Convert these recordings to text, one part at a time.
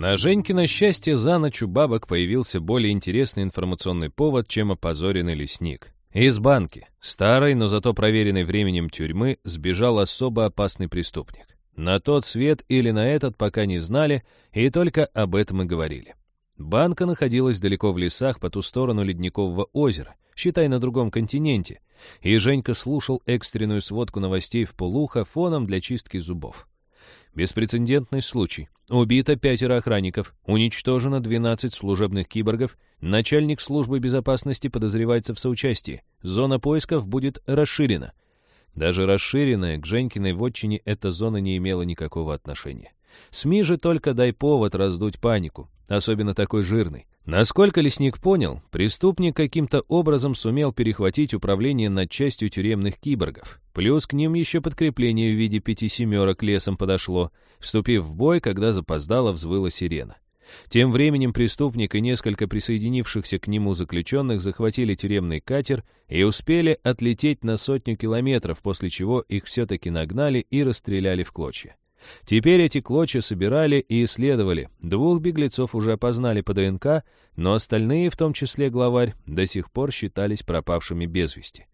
На Женькино счастье за ночь у бабок появился более интересный информационный повод, чем опозоренный лесник. Из банки, старой, но зато проверенной временем тюрьмы, сбежал особо опасный преступник. На тот свет или на этот пока не знали, и только об этом и говорили. Банка находилась далеко в лесах по ту сторону Ледникового озера, считай, на другом континенте, и Женька слушал экстренную сводку новостей в полухо фоном для чистки зубов. Беспрецедентный случай. Убито пятеро охранников, уничтожено 12 служебных киборгов, начальник службы безопасности подозревается в соучастии, зона поисков будет расширена. Даже расширенная к Женькиной вотчине эта зона не имела никакого отношения. СМИ же только дай повод раздуть панику, особенно такой жирный. Насколько лесник понял, преступник каким-то образом сумел перехватить управление над частью тюремных киборгов. Плюс к ним еще подкрепление в виде пяти семерок лесом подошло, вступив в бой, когда запоздало взвыла сирена. Тем временем преступник и несколько присоединившихся к нему заключенных захватили тюремный катер и успели отлететь на сотню километров, после чего их все-таки нагнали и расстреляли в клочья. Теперь эти клочья собирали и исследовали. Двух беглецов уже опознали по ДНК, но остальные, в том числе главарь, до сих пор считались пропавшими без вести.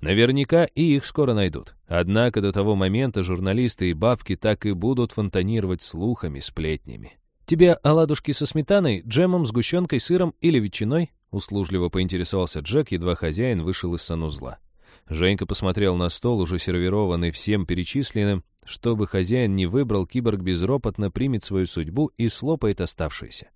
Наверняка и их скоро найдут. Однако до того момента журналисты и бабки так и будут фонтанировать слухами, сплетнями. «Тебе оладушки со сметаной, джемом, сгущенкой, сыром или ветчиной?» Услужливо поинтересовался Джек, едва хозяин вышел из санузла. Женька посмотрел на стол, уже сервированный всем перечисленным, чтобы хозяин не выбрал, киборг безропотно примет свою судьбу и слопает оставшиеся.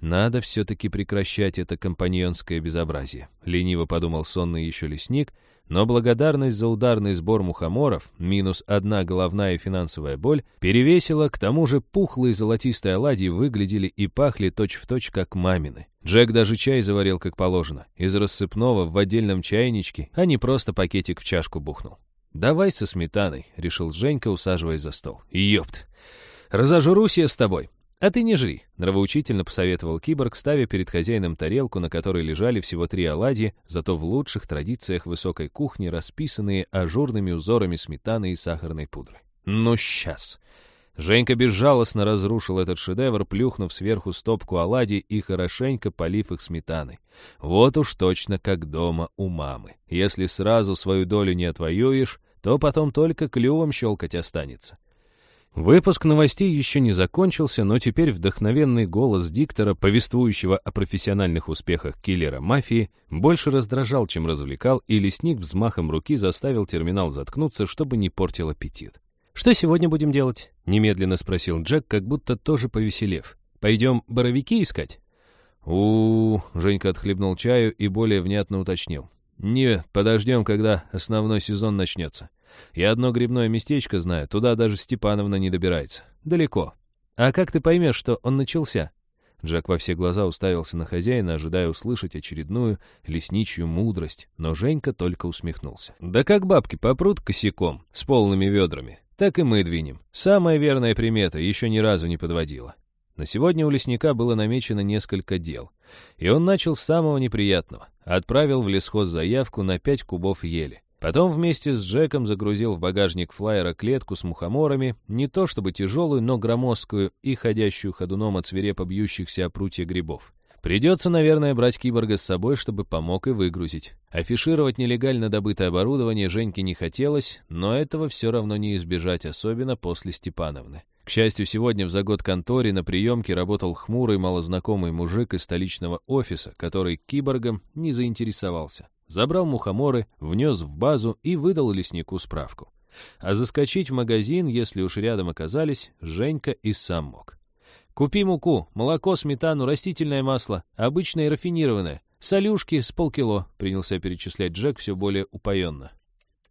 Надо все-таки прекращать это компаньонское безобразие, лениво подумал сонный еще лесник, но благодарность за ударный сбор мухоморов, минус одна головная финансовая боль, перевесила, к тому же пухлые золотистые оладьи выглядели и пахли точь-в-точь, точь, как мамины. Джек даже чай заварил как положено, из рассыпного в отдельном чайничке, а не просто пакетик в чашку бухнул. «Давай со сметаной», — решил Женька, усаживаясь за стол. «Ёпт! Разожрусь я с тобой!» «А ты не жри», — нравоучительно посоветовал киборг, ставя перед хозяином тарелку, на которой лежали всего три оладьи, зато в лучших традициях высокой кухни, расписанные ажурными узорами сметаны и сахарной пудры. «Ну, сейчас!» Женька безжалостно разрушил этот шедевр, плюхнув сверху стопку оладий и хорошенько полив их сметаной. Вот уж точно как дома у мамы. Если сразу свою долю не отвоюешь, то потом только клювом щелкать останется. Выпуск новостей еще не закончился, но теперь вдохновенный голос диктора, повествующего о профессиональных успехах киллера мафии, больше раздражал, чем развлекал, и лесник взмахом руки заставил терминал заткнуться, чтобы не портил аппетит. «Что сегодня будем делать?» — немедленно спросил Джек, как будто тоже повеселев. «Пойдем боровики искать?» у, -у, -у Женька отхлебнул чаю и более внятно уточнил. «Нет, подождем, когда основной сезон начнется. Я одно грибное местечко знаю, туда даже Степановна не добирается. Далеко. А как ты поймешь, что он начался?» Джек во все глаза уставился на хозяина, ожидая услышать очередную лесничью мудрость, но Женька только усмехнулся. «Да как бабки попрут косяком, с полными ведрами, так и мы двинем. Самая верная примета еще ни разу не подводила». На сегодня у лесника было намечено несколько дел, и он начал с самого неприятного. Отправил в лесхоз заявку на пять кубов ели. Потом вместе с Джеком загрузил в багажник флайера клетку с мухоморами, не то чтобы тяжелую, но громоздкую и ходящую ходуном от свирепо бьющихся о прутья грибов. Придется, наверное, брать киборга с собой, чтобы помог и выгрузить. Афишировать нелегально добытое оборудование Женьке не хотелось, но этого все равно не избежать, особенно после Степановны. К счастью, сегодня в загод конторе на приемке работал хмурый малознакомый мужик из столичного офиса, который киборгом не заинтересовался забрал мухоморы, внес в базу и выдал леснику справку. А заскочить в магазин, если уж рядом оказались, Женька и сам мог. «Купи муку, молоко, сметану, растительное масло, обычное и рафинированное, солюшки с полкило», принялся перечислять Джек все более упоенно.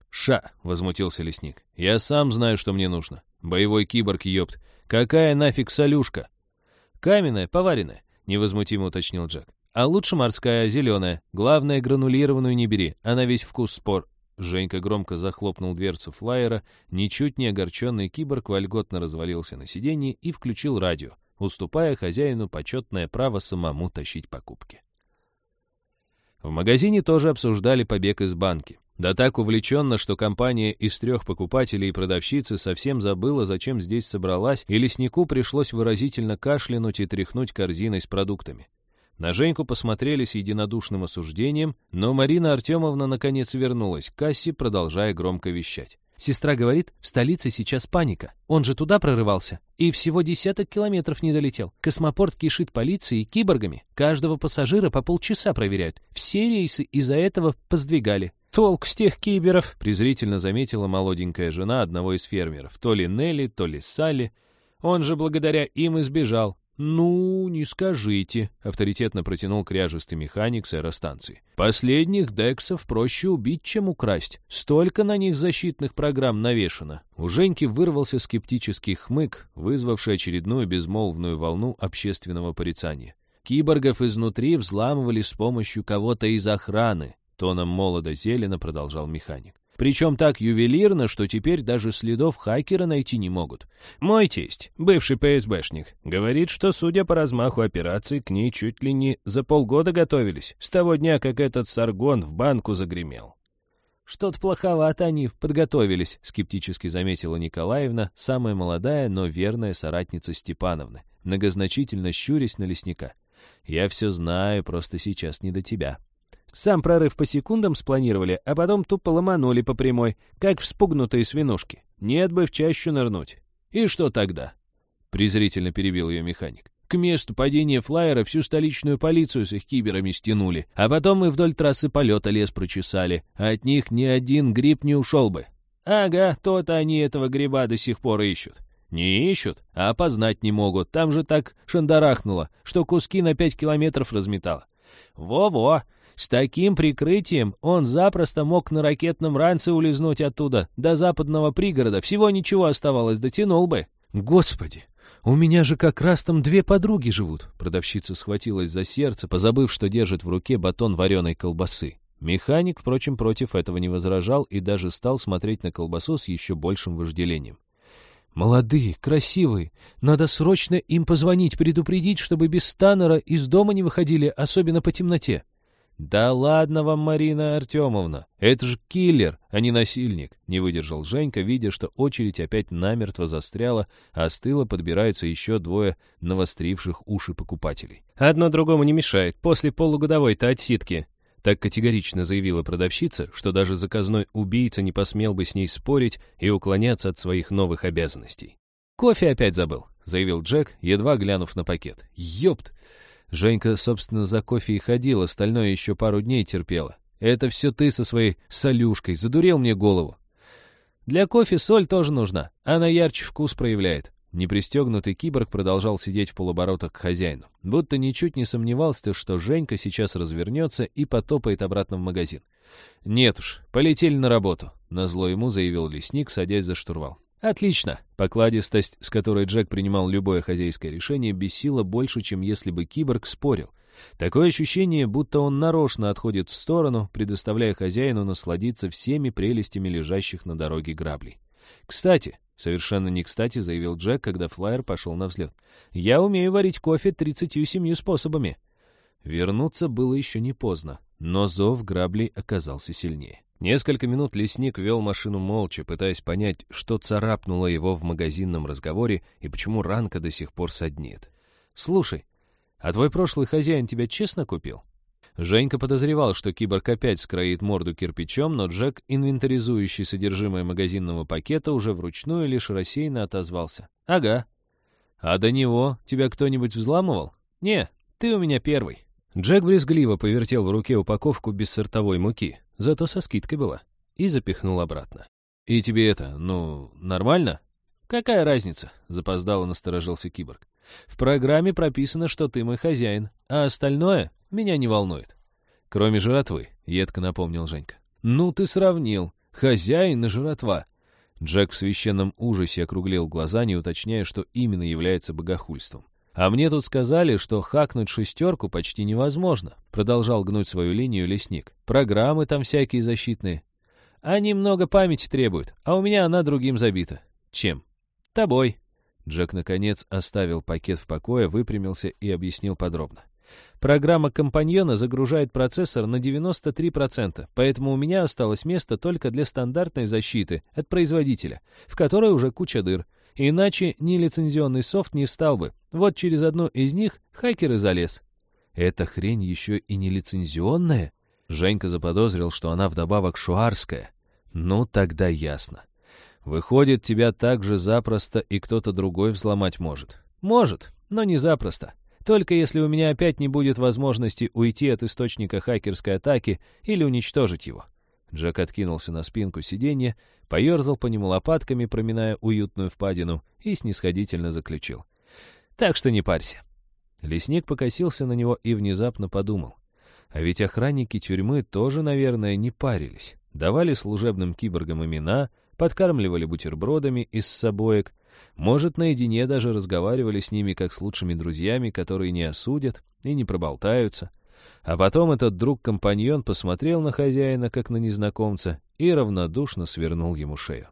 «Ша!» — возмутился лесник. «Я сам знаю, что мне нужно. Боевой киборг, ёпт. Какая нафиг солюшка?» «Каменная, поваренная», — невозмутимо уточнил Джек. А лучше морская, зеленая. Главное, гранулированную не бери, она весь вкус спор. Женька громко захлопнул дверцу флайера, ничуть не огорченный киборг вольготно развалился на сиденье и включил радио, уступая хозяину почетное право самому тащить покупки. В магазине тоже обсуждали побег из банки. Да так увлеченно, что компания из трех покупателей и продавщицы совсем забыла, зачем здесь собралась, и леснику пришлось выразительно кашлянуть и тряхнуть корзиной с продуктами. На Женьку посмотрели с единодушным осуждением, но Марина Артемовна наконец вернулась к кассе, продолжая громко вещать. Сестра говорит, в столице сейчас паника. Он же туда прорывался. И всего десяток километров не долетел. Космопорт кишит полицией и киборгами. Каждого пассажира по полчаса проверяют. Все рейсы из-за этого поздвигали. «Толк с тех киберов», — презрительно заметила молоденькая жена одного из фермеров. То ли Нелли, то ли Салли. Он же благодаря им избежал. «Ну, не скажите», — авторитетно протянул кряжистый механик с аэростанции. «Последних дексов проще убить, чем украсть. Столько на них защитных программ навешано». У Женьки вырвался скептический хмык, вызвавший очередную безмолвную волну общественного порицания. Киборгов изнутри взламывали с помощью кого-то из охраны, тоном молодо-зелено продолжал механик. Причем так ювелирно, что теперь даже следов хакера найти не могут. Мой тесть, бывший ПСБшник, говорит, что, судя по размаху операции, к ней чуть ли не за полгода готовились, с того дня, как этот саргон в банку загремел. «Что-то плоховато они подготовились», — скептически заметила Николаевна, самая молодая, но верная соратница Степановны, многозначительно щурясь на лесника. «Я все знаю, просто сейчас не до тебя». Сам прорыв по секундам спланировали, а потом тупо ломанули по прямой, как вспугнутые свинушки. Нет бы в чащу нырнуть. И что тогда? Презрительно перебил ее механик. К месту падения флайера всю столичную полицию с их киберами стянули, а потом мы вдоль трассы полета лес прочесали, от них ни один гриб не ушел бы. Ага, то-то они этого гриба до сих пор ищут. Не ищут, а опознать не могут. Там же так шандарахнуло, что куски на пять километров разметало. Во-во, с таким прикрытием он запросто мог на ракетном ранце улизнуть оттуда, до западного пригорода. Всего ничего оставалось, дотянул бы. Господи, у меня же как раз там две подруги живут. Продавщица схватилась за сердце, позабыв, что держит в руке батон вареной колбасы. Механик, впрочем, против этого не возражал и даже стал смотреть на колбасу с еще большим вожделением. «Молодые, красивые. Надо срочно им позвонить, предупредить, чтобы без Станнера из дома не выходили, особенно по темноте». «Да ладно вам, Марина Артемовна, это же киллер, а не насильник», — не выдержал Женька, видя, что очередь опять намертво застряла, а стыло подбираются еще двое навостривших уши покупателей. «Одно другому не мешает, после полугодовой-то отсидки», — так категорично заявила продавщица, что даже заказной убийца не посмел бы с ней спорить и уклоняться от своих новых обязанностей. «Кофе опять забыл», — заявил Джек, едва глянув на пакет. «Ёпт!» Женька, собственно, за кофе и ходил, остальное еще пару дней терпела. Это все ты со своей солюшкой, задурел мне голову. Для кофе соль тоже нужна, она ярче вкус проявляет. Непристегнутый киборг продолжал сидеть в полоборотах к хозяину, будто ничуть не сомневался, что Женька сейчас развернется и потопает обратно в магазин. «Нет уж, полетели на работу», — назло ему заявил лесник, садясь за штурвал. «Отлично!» Покладистость, с которой Джек принимал любое хозяйское решение, бесила больше, чем если бы киборг спорил. Такое ощущение, будто он нарочно отходит в сторону, предоставляя хозяину насладиться всеми прелестями лежащих на дороге граблей. «Кстати», — совершенно не кстати заявил Джек, когда флайер пошел на взлет, «я умею варить кофе тридцатью семью способами». Вернуться было еще не поздно, но зов граблей оказался сильнее. Несколько минут лесник вел машину молча, пытаясь понять, что царапнуло его в магазинном разговоре и почему ранка до сих пор саднит. «Слушай, а твой прошлый хозяин тебя честно купил?» Женька подозревал, что киборг опять скроит морду кирпичом, но Джек, инвентаризующий содержимое магазинного пакета, уже вручную лишь рассеянно отозвался. «Ага». «А до него тебя кто-нибудь взламывал?» «Не, ты у меня первый». Джек брезгливо повертел в руке упаковку бессортовой муки, зато со скидкой была, и запихнул обратно. «И тебе это, ну, нормально?» «Какая разница?» — запоздало насторожился киборг. «В программе прописано, что ты мой хозяин, а остальное меня не волнует». «Кроме жратвы», — едко напомнил Женька. «Ну ты сравнил. Хозяин и жратва». Джек в священном ужасе округлил глаза, не уточняя, что именно является богохульством. «А мне тут сказали, что хакнуть шестерку почти невозможно», — продолжал гнуть свою линию лесник. «Программы там всякие защитные. Они много памяти требуют, а у меня она другим забита». «Чем?» «Тобой». Джек, наконец, оставил пакет в покое, выпрямился и объяснил подробно. Программа компаньона загружает процессор на 93%, поэтому у меня осталось место только для стандартной защиты от производителя, в которой уже куча дыр. Иначе нелицензионный софт не встал бы. Вот через одну из них хакер и залез. Эта хрень еще и нелицензионная? Женька заподозрил, что она вдобавок шуарская. Ну, тогда ясно. Выходит, тебя так же запросто и кто-то другой взломать может. Может, но не запросто. Только если у меня опять не будет возможности уйти от источника хакерской атаки или уничтожить его. Джек откинулся на спинку сиденья, поерзал по нему лопатками, проминая уютную впадину, и снисходительно заключил. «Так что не парься». Лесник покосился на него и внезапно подумал. А ведь охранники тюрьмы тоже, наверное, не парились. Давали служебным киборгам имена, подкармливали бутербродами из собоек, может, наедине даже разговаривали с ними как с лучшими друзьями, которые не осудят и не проболтаются. А потом этот друг-компаньон посмотрел на хозяина, как на незнакомца, и равнодушно свернул ему шею.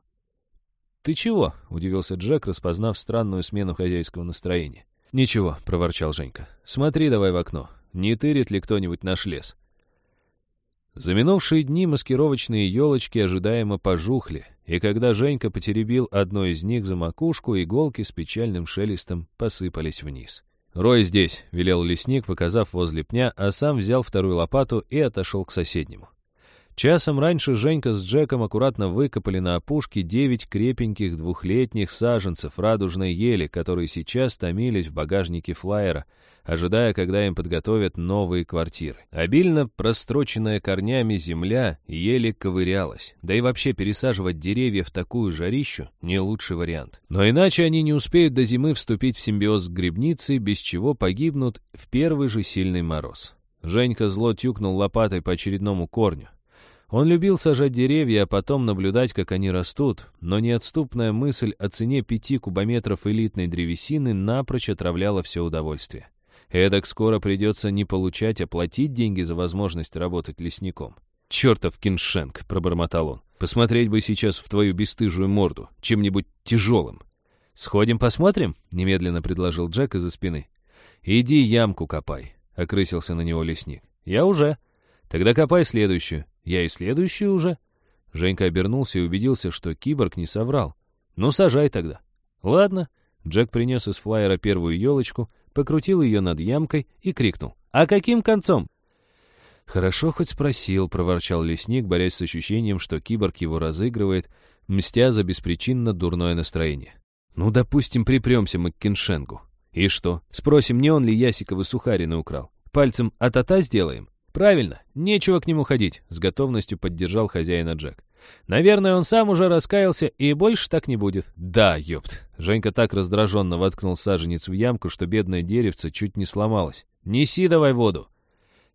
«Ты чего?» — удивился Джек, распознав странную смену хозяйского настроения. «Ничего», — проворчал Женька. «Смотри давай в окно. Не тырит ли кто-нибудь наш лес?» За минувшие дни маскировочные елочки ожидаемо пожухли, и когда Женька потеребил одну из них за макушку, иголки с печальным шелестом посыпались вниз. «Рой здесь», — велел лесник, показав возле пня, а сам взял вторую лопату и отошел к соседнему. Часом раньше Женька с Джеком аккуратно выкопали на опушке девять крепеньких двухлетних саженцев радужной ели, которые сейчас томились в багажнике флайера, ожидая, когда им подготовят новые квартиры. Обильно простроченная корнями земля еле ковырялась, да и вообще пересаживать деревья в такую жарищу — не лучший вариант. Но иначе они не успеют до зимы вступить в симбиоз с грибницей, без чего погибнут в первый же сильный мороз. Женька зло тюкнул лопатой по очередному корню. Он любил сажать деревья, а потом наблюдать, как они растут, но неотступная мысль о цене пяти кубометров элитной древесины напрочь отравляла все удовольствие. Эдак скоро придется не получать, а платить деньги за возможность работать лесником. «Чертов киншенк!» — пробормотал он. «Посмотреть бы сейчас в твою бесстыжую морду, чем-нибудь тяжелым». «Сходим посмотрим?» — немедленно предложил Джек из-за спины. «Иди ямку копай», — окрысился на него лесник. «Я уже». «Тогда копай следующую». «Я и следующую уже». Женька обернулся и убедился, что киборг не соврал. «Ну, сажай тогда». «Ладно». Джек принес из флайера первую елочку, покрутил ее над ямкой и крикнул. «А каким концом?» «Хорошо хоть спросил», — проворчал лесник, борясь с ощущением, что киборг его разыгрывает, мстя за беспричинно дурное настроение. «Ну, допустим, припремся мы к Киншенгу. И что, спросим, не он ли Ясиковы сухарины украл? Пальцем а-та-та сделаем?» «Правильно, нечего к нему ходить», — с готовностью поддержал хозяина Джек. «Наверное, он сам уже раскаялся, и больше так не будет». «Да, ёпт». Женька так раздраженно воткнул саженец в ямку, что бедное деревце чуть не сломалось. «Неси давай воду».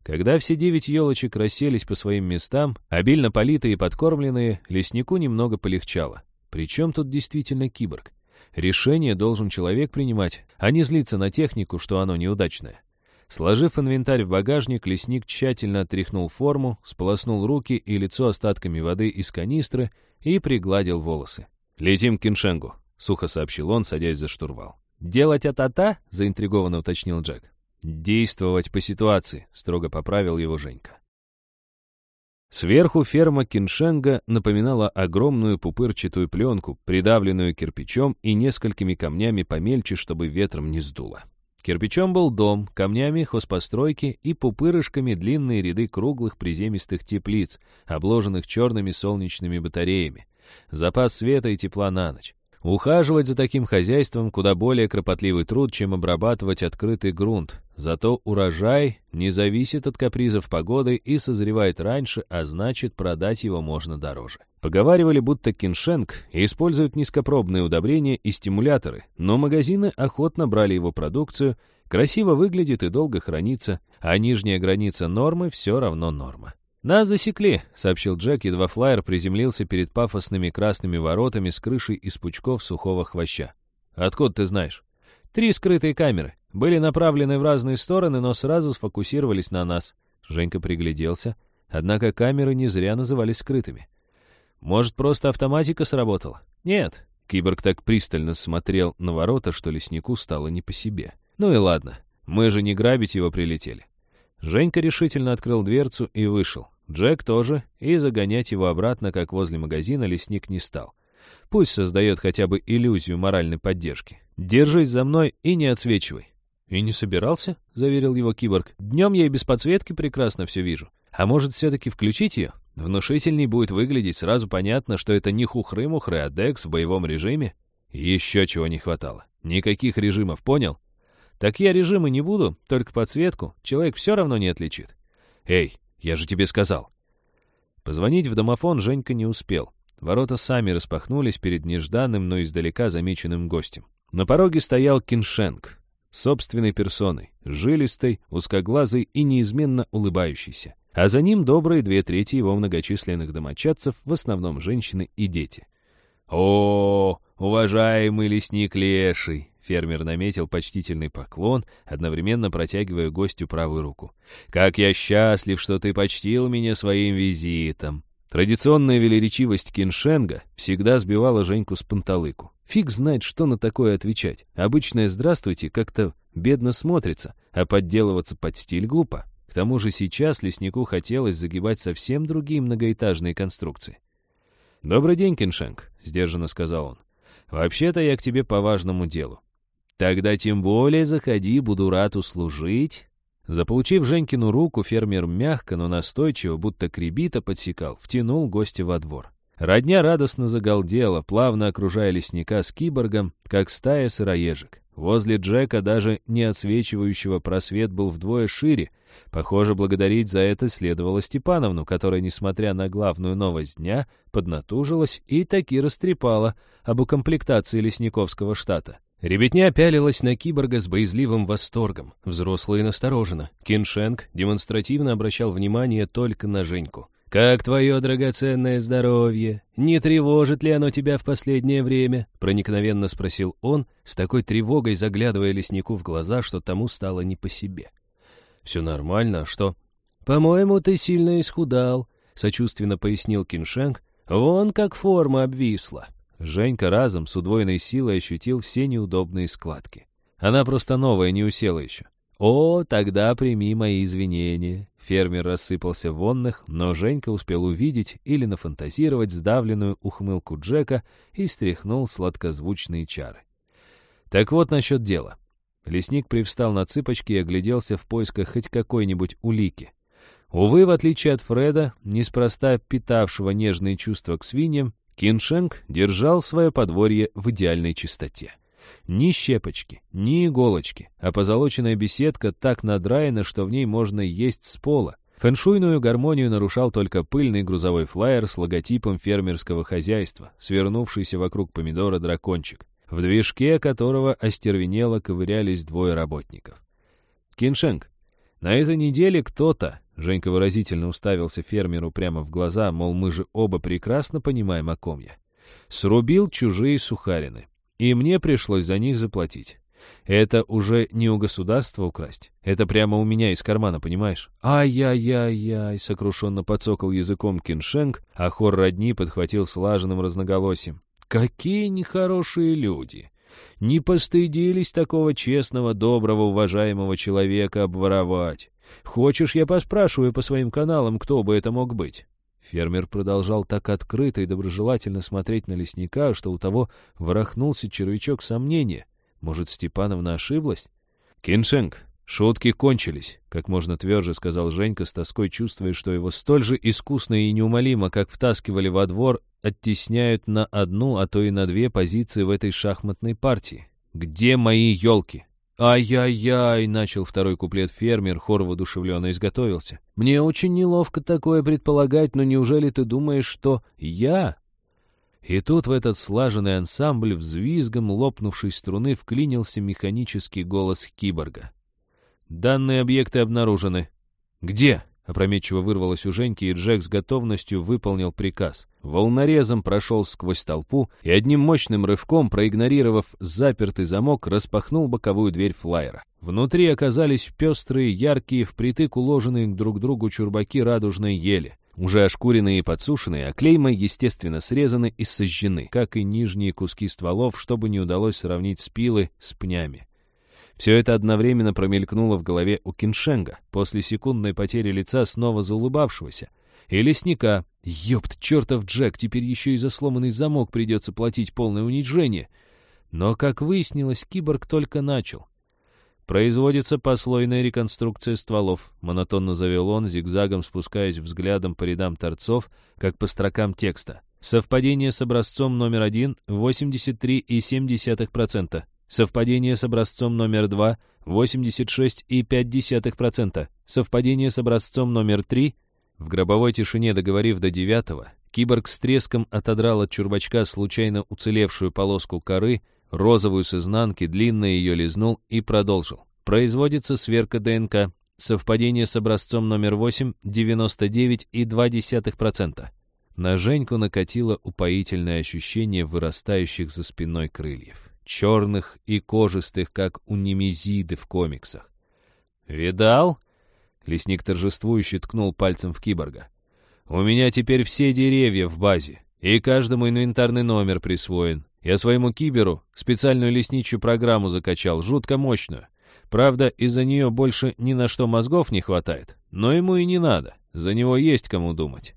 Когда все девять елочек расселись по своим местам, обильно политые и подкормленные, леснику немного полегчало. Причем тут действительно киборг? Решение должен человек принимать, а не злиться на технику, что оно неудачное. Сложив инвентарь в багажник, лесник тщательно отряхнул форму, сполоснул руки и лицо остатками воды из канистры и пригладил волосы. «Летим к Киншенгу», — сухо сообщил он, садясь за штурвал. «Делать а-та-та?» — заинтригованно уточнил Джек. «Действовать по ситуации», — строго поправил его Женька. Сверху ферма Киншенга напоминала огромную пупырчатую пленку, придавленную кирпичом и несколькими камнями помельче, чтобы ветром не сдуло. Кирпичом был дом, камнями хозпостройки и пупырышками длинные ряды круглых приземистых теплиц, обложенных черными солнечными батареями. Запас света и тепла на ночь. Ухаживать за таким хозяйством куда более кропотливый труд, чем обрабатывать открытый грунт. Зато урожай не зависит от капризов погоды и созревает раньше, а значит, продать его можно дороже. Поговаривали, будто Киншенк использует низкопробные удобрения и стимуляторы, но магазины охотно брали его продукцию, красиво выглядит и долго хранится, а нижняя граница нормы все равно норма. «Нас засекли», — сообщил Джек, едва флайер приземлился перед пафосными красными воротами с крышей из пучков сухого хвоща. «Откуда ты знаешь?» «Три скрытые камеры. Были направлены в разные стороны, но сразу сфокусировались на нас». Женька пригляделся, однако камеры не зря назывались скрытыми. «Может, просто автоматика сработала?» «Нет». Киборг так пристально смотрел на ворота, что леснику стало не по себе. «Ну и ладно. Мы же не грабить его прилетели. Женька решительно открыл дверцу и вышел. Джек тоже, и загонять его обратно, как возле магазина, лесник не стал. Пусть создает хотя бы иллюзию моральной поддержки. Держись за мной и не отсвечивай. «И не собирался?» — заверил его киборг. «Днем я и без подсветки прекрасно все вижу. А может, все-таки включить ее? Внушительней будет выглядеть, сразу понятно, что это не хухры-мухры, а Декс в боевом режиме. Еще чего не хватало. Никаких режимов, понял? Так я режимы не буду, только подсветку. Человек все равно не отличит. Эй, я же тебе сказал. Позвонить в домофон Женька не успел. Ворота сами распахнулись перед нежданным, но издалека замеченным гостем. На пороге стоял Киншенк, собственной персоной, жилистой, узкоглазый и неизменно улыбающийся. А за ним добрые две трети его многочисленных домочадцев, в основном женщины и дети. «О, уважаемый лесник леший!» Фермер наметил почтительный поклон, одновременно протягивая гостю правую руку. «Как я счастлив, что ты почтил меня своим визитом!» Традиционная велеречивость Киншенга всегда сбивала Женьку с панталыку. Фиг знает, что на такое отвечать. Обычное «здравствуйте» как-то бедно смотрится, а подделываться под стиль глупо. К тому же сейчас леснику хотелось загибать совсем другие многоэтажные конструкции. «Добрый день, Киншенг», — сдержанно сказал он. «Вообще-то я к тебе по важному делу». «Тогда тем более заходи, буду рад услужить». Заполучив Женькину руку, фермер мягко, но настойчиво, будто кребита подсекал, втянул гостя во двор. Родня радостно загалдела, плавно окружая лесника с киборгом, как стая сыроежек. Возле Джека даже не отсвечивающего просвет был вдвое шире. Похоже, благодарить за это следовало Степановну, которая, несмотря на главную новость дня, поднатужилась и таки растрепала об укомплектации лесниковского штата. Ребятня пялилась на киборга с боязливым восторгом, взрослые настороженно. Киншенк демонстративно обращал внимание только на Женьку. «Как твое драгоценное здоровье? Не тревожит ли оно тебя в последнее время?» Проникновенно спросил он, с такой тревогой заглядывая леснику в глаза, что тому стало не по себе. «Все нормально, а что?» «По-моему, ты сильно исхудал», — сочувственно пояснил Киншенк. «Вон как форма обвисла». Женька разом с удвоенной силой ощутил все неудобные складки. Она просто новая, не усела еще. «О, тогда прими мои извинения». Фермер рассыпался в вонных, но Женька успел увидеть или нафантазировать сдавленную ухмылку Джека и стряхнул сладкозвучные чары. Так вот насчет дела. Лесник привстал на цыпочки и огляделся в поисках хоть какой-нибудь улики. Увы, в отличие от Фреда, неспроста питавшего нежные чувства к свиньям, Киншенг держал свое подворье в идеальной чистоте. Ни щепочки, ни иголочки, а позолоченная беседка так надраена, что в ней можно есть с пола. Фэншуйную гармонию нарушал только пыльный грузовой флайер с логотипом фермерского хозяйства, свернувшийся вокруг помидора дракончик, в движке которого остервенело ковырялись двое работников. «Киншенг, на этой неделе кто-то, Женька выразительно уставился фермеру прямо в глаза, мол, мы же оба прекрасно понимаем, о ком я. Срубил чужие сухарины. И мне пришлось за них заплатить. Это уже не у государства украсть. Это прямо у меня из кармана, понимаешь? Ай-яй-яй-яй, сокрушенно подсокал языком Киншенг, а хор родни подхватил слаженным разноголосием. Какие нехорошие люди! Не постыдились такого честного, доброго, уважаемого человека обворовать. Хочешь, я поспрашиваю по своим каналам, кто бы это мог быть?» Фермер продолжал так открыто и доброжелательно смотреть на лесника, что у того ворохнулся червячок сомнения. Может, Степановна ошиблась? «Киншенк, шутки кончились», — как можно тверже сказал Женька, с тоской чувствуя, что его столь же искусно и неумолимо, как втаскивали во двор, оттесняют на одну, а то и на две позиции в этой шахматной партии. «Где мои елки?» «Ай-яй-яй!» — начал второй куплет фермер, хор воодушевленно изготовился. «Мне очень неловко такое предполагать, но неужели ты думаешь, что я?» И тут в этот слаженный ансамбль взвизгом лопнувшей струны вклинился механический голос киборга. «Данные объекты обнаружены». «Где?» Опрометчиво вырвалось у Женьки, и Джек с готовностью выполнил приказ. Волнорезом прошел сквозь толпу и одним мощным рывком, проигнорировав запертый замок, распахнул боковую дверь флайера. Внутри оказались пестрые, яркие, впритык уложенные друг к другу чурбаки радужной ели. Уже ошкуренные и подсушенные, а клеймы, естественно, срезаны и сожжены, как и нижние куски стволов, чтобы не удалось сравнить спилы с пнями. Все это одновременно промелькнуло в голове у Киншенга, после секундной потери лица снова заулыбавшегося. И лесника. Ёпт, чертов Джек, теперь еще и за сломанный замок придется платить полное унижение. Но, как выяснилось, киборг только начал. Производится послойная реконструкция стволов, монотонно завел он, зигзагом спускаясь взглядом по рядам торцов, как по строкам текста. Совпадение с образцом номер один — 83,7%. Совпадение с образцом номер два — 86,5%. Совпадение с образцом номер три — в гробовой тишине договорив до девятого, киборг с треском отодрал от чурбачка случайно уцелевшую полоску коры, розовую с изнанки, длинно ее лизнул и продолжил. Производится сверка ДНК. Совпадение с образцом номер 8 — 99,2%. На Женьку накатило упоительное ощущение вырастающих за спиной крыльев. Черных и кожистых, как у немезиды в комиксах. «Видал?» — лесник торжествующе ткнул пальцем в киборга. «У меня теперь все деревья в базе, и каждому инвентарный номер присвоен. Я своему киберу специальную лесничью программу закачал, жутко мощную. Правда, из-за нее больше ни на что мозгов не хватает, но ему и не надо, за него есть кому думать».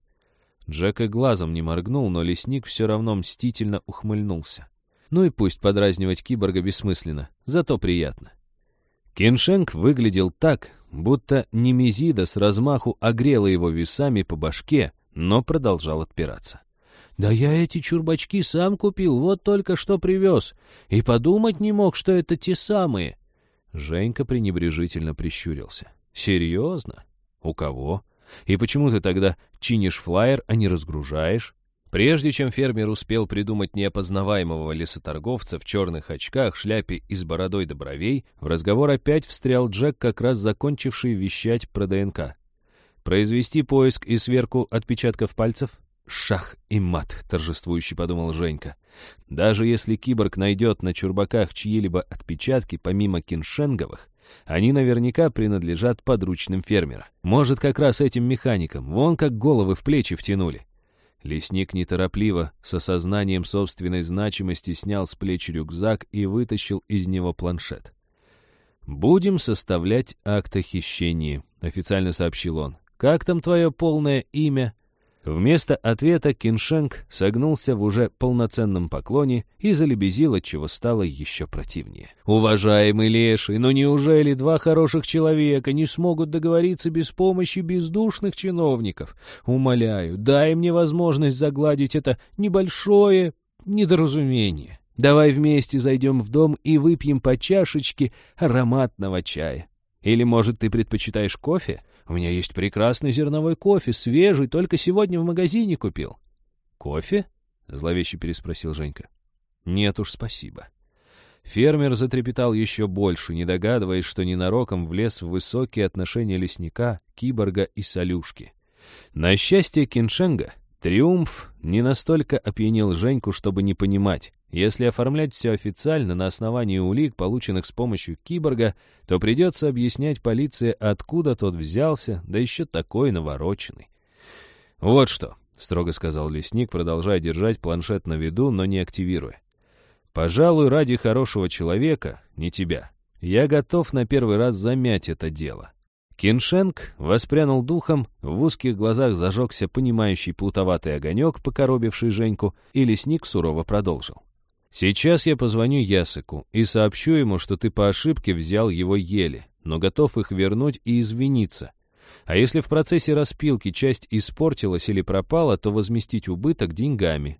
Джек и глазом не моргнул, но лесник все равно мстительно ухмыльнулся. Ну и пусть подразнивать киборга бессмысленно, зато приятно. Киншенк выглядел так, будто Немезида с размаху огрела его весами по башке, но продолжал отпираться. «Да я эти чурбачки сам купил, вот только что привез. И подумать не мог, что это те самые». Женька пренебрежительно прищурился. «Серьезно? У кого? И почему ты тогда чинишь флайер, а не разгружаешь?» Прежде чем фермер успел придумать неопознаваемого лесоторговца в черных очках, шляпе и с бородой до бровей, в разговор опять встрял Джек, как раз закончивший вещать про ДНК. «Произвести поиск и сверку отпечатков пальцев?» «Шах и мат», — торжествующе подумал Женька. «Даже если киборг найдет на чурбаках чьи-либо отпечатки, помимо киншенговых, они наверняка принадлежат подручным фермера. Может, как раз этим механикам, вон как головы в плечи втянули». Лесник неторопливо, с осознанием собственной значимости, снял с плеч рюкзак и вытащил из него планшет. «Будем составлять акт о хищении», — официально сообщил он. «Как там твое полное имя?» Вместо ответа Киншенк согнулся в уже полноценном поклоне и залебезил, отчего стало еще противнее. «Уважаемый Леший, ну неужели два хороших человека не смогут договориться без помощи бездушных чиновников? Умоляю, дай мне возможность загладить это небольшое недоразумение. Давай вместе зайдем в дом и выпьем по чашечке ароматного чая. Или, может, ты предпочитаешь кофе?» У меня есть прекрасный зерновой кофе, свежий, только сегодня в магазине купил». «Кофе?» — зловеще переспросил Женька. «Нет уж, спасибо». Фермер затрепетал еще больше, не догадываясь, что ненароком влез в высокие отношения лесника, киборга и солюшки. На счастье Киншенга, триумф не настолько опьянил Женьку, чтобы не понимать. Если оформлять все официально на основании улик, полученных с помощью киборга, то придется объяснять полиции, откуда тот взялся, да еще такой навороченный. «Вот что», — строго сказал лесник, продолжая держать планшет на виду, но не активируя. «Пожалуй, ради хорошего человека, не тебя, я готов на первый раз замять это дело». Киншенк воспрянул духом, в узких глазах зажегся понимающий плутоватый огонек, покоробивший Женьку, и лесник сурово продолжил. Сейчас я позвоню Ясыку и сообщу ему, что ты по ошибке взял его ели, но готов их вернуть и извиниться. А если в процессе распилки часть испортилась или пропала, то возместить убыток деньгами.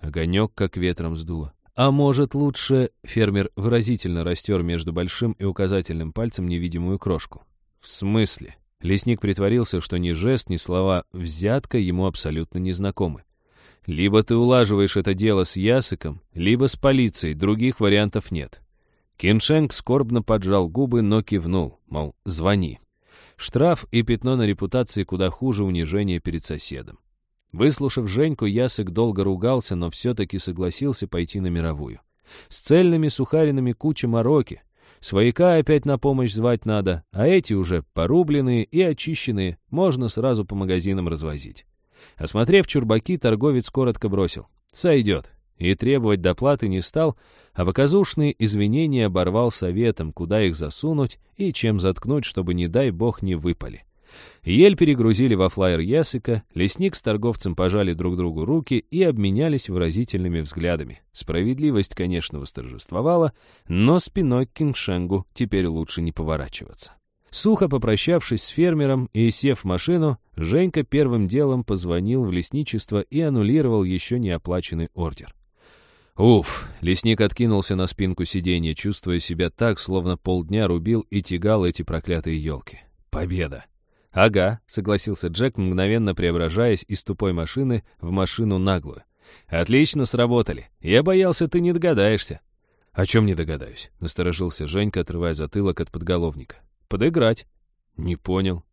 Огонек как ветром сдуло. А может, лучше... Фермер выразительно растер между большим и указательным пальцем невидимую крошку. В смысле? Лесник притворился, что ни жест, ни слова «взятка» ему абсолютно незнакомы. Либо ты улаживаешь это дело с Ясыком, либо с полицией, других вариантов нет. Киншенк скорбно поджал губы, но кивнул, мол, звони. Штраф и пятно на репутации куда хуже унижения перед соседом. Выслушав Женьку, Ясык долго ругался, но все-таки согласился пойти на мировую. С цельными сухаринами куча мороки. Свояка опять на помощь звать надо, а эти уже порубленные и очищенные можно сразу по магазинам развозить. Осмотрев чурбаки, торговец коротко бросил. «Сойдет. и требовать доплаты не стал, а показушные извинения оборвал советом, куда их засунуть и чем заткнуть, чтобы, не дай бог, не выпали. Ель перегрузили во флайер Ясыка, лесник с торговцем пожали друг другу руки и обменялись выразительными взглядами. Справедливость, конечно, восторжествовала, но спиной к Кингшенгу теперь лучше не поворачиваться. Сухо попрощавшись с фермером и сев в машину, Женька первым делом позвонил в лесничество и аннулировал еще не оплаченный ордер. Уф, лесник откинулся на спинку сиденья, чувствуя себя так, словно полдня рубил и тягал эти проклятые елки. Победа! «Ага», — согласился Джек, мгновенно преображаясь из тупой машины в машину наглую. «Отлично сработали. Я боялся, ты не догадаешься». «О чем не догадаюсь?» — насторожился Женька, отрывая затылок от подголовника. «Подыграть». «Не понял».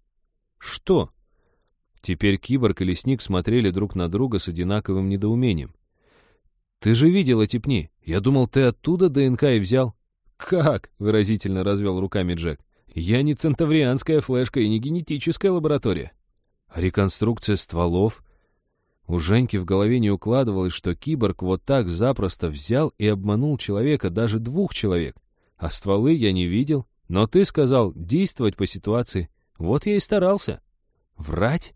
«Что?» Теперь киборг и лесник смотрели друг на друга с одинаковым недоумением. «Ты же видел эти пни. Я думал, ты оттуда ДНК и взял». «Как?» — выразительно развел руками Джек. Я не центаврианская флешка и не генетическая лаборатория. А реконструкция стволов? У Женьки в голове не укладывалось, что киборг вот так запросто взял и обманул человека, даже двух человек. А стволы я не видел. Но ты сказал действовать по ситуации. Вот я и старался. Врать?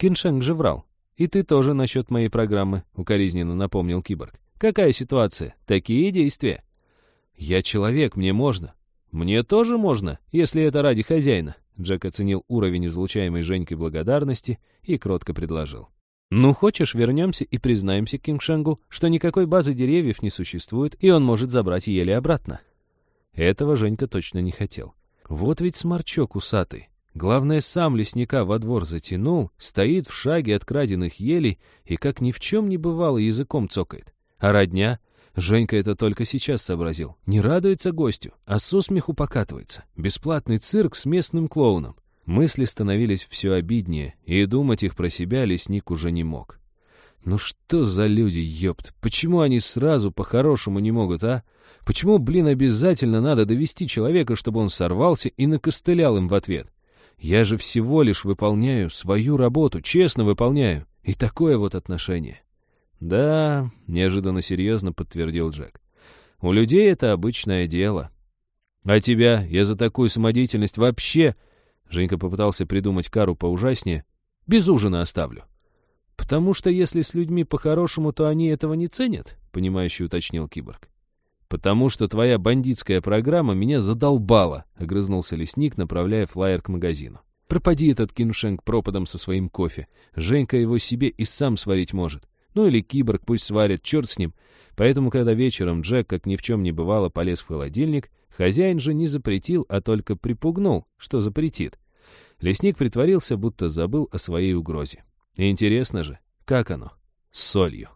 Киншенг же врал. И ты тоже насчет моей программы, укоризненно напомнил киборг. Какая ситуация? Такие действия. Я человек, мне можно. «Мне тоже можно, если это ради хозяина», Джек оценил уровень излучаемой Женькой благодарности и кротко предложил. «Ну, хочешь, вернемся и признаемся Кингшенгу, что никакой базы деревьев не существует, и он может забрать еле обратно». Этого Женька точно не хотел. Вот ведь сморчок усатый. Главное, сам лесника во двор затянул, стоит в шаге от краденных елей и, как ни в чем не бывало, языком цокает. А родня Женька это только сейчас сообразил. Не радуется гостю, а со смеху покатывается. Бесплатный цирк с местным клоуном. Мысли становились все обиднее, и думать их про себя лесник уже не мог. Ну что за люди, ёпт? Почему они сразу по-хорошему не могут, а? Почему, блин, обязательно надо довести человека, чтобы он сорвался и накостылял им в ответ? Я же всего лишь выполняю свою работу, честно выполняю. И такое вот отношение. «Да», — неожиданно серьезно подтвердил Джек. «У людей это обычное дело». «А тебя я за такую самодеятельность вообще...» Женька попытался придумать кару поужаснее. «Без ужина оставлю». «Потому что если с людьми по-хорошему, то они этого не ценят», — понимающе уточнил киборг. «Потому что твоя бандитская программа меня задолбала», — огрызнулся лесник, направляя флаер к магазину. «Пропади этот киншенг пропадом со своим кофе. Женька его себе и сам сварить может. Ну или киборг пусть сварит, черт с ним. Поэтому, когда вечером Джек, как ни в чем не бывало, полез в холодильник, хозяин же не запретил, а только припугнул, что запретит. Лесник притворился, будто забыл о своей угрозе. Интересно же, как оно? С солью.